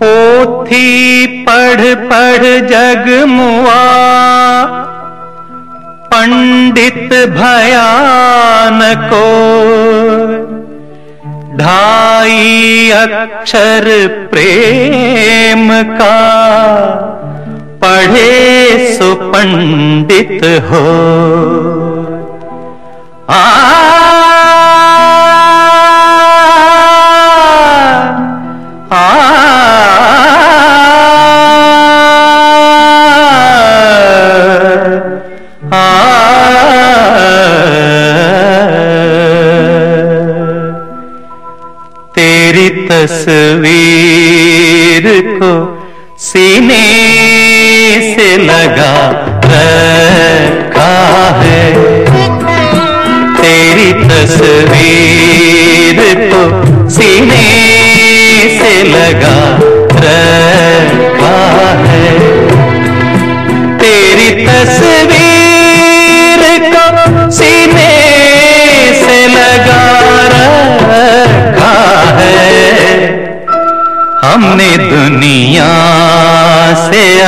पोथी पढ़ पढ़ जग मुआ, पंडित भयान को ढाई अक्षर प्रेम का, पढ़े सुपंडित हो। आ तेरी तस्वीर को सीने से लगा रखा है। तेरी तस्वीर को सीने से लगा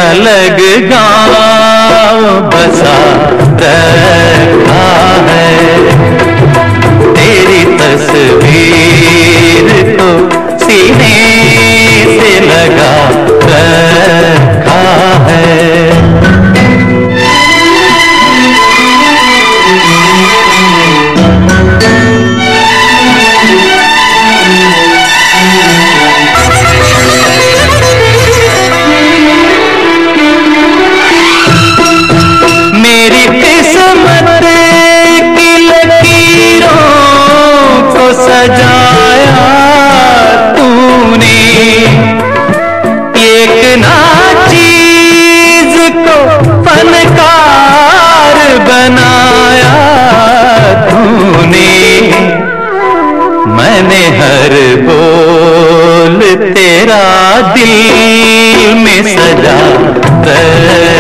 अलग गाँव बसा। दिल में सजा कर।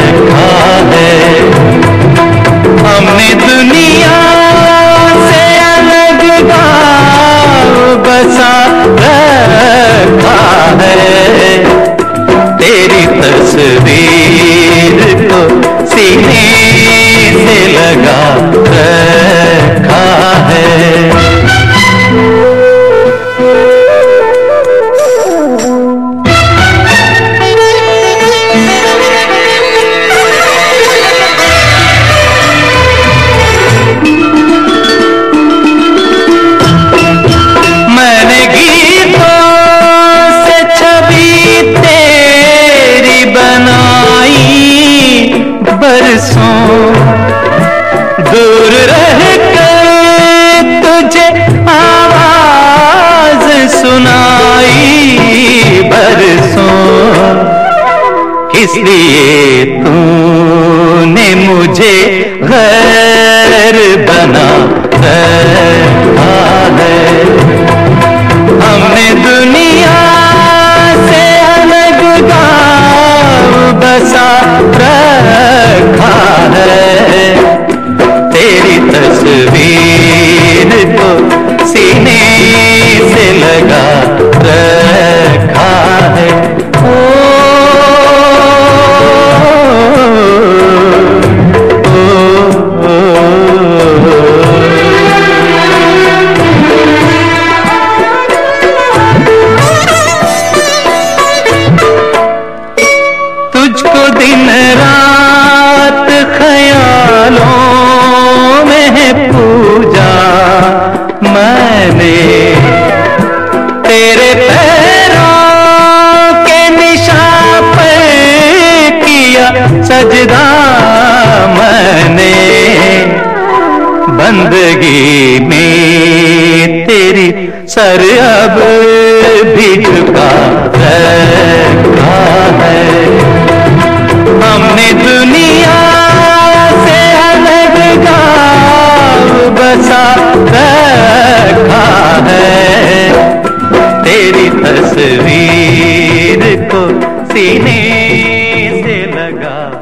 तेरे पैरों के निशान पर किया सजदा मैंने। बंदगी में तेरी सर अब भी झुका है। வீ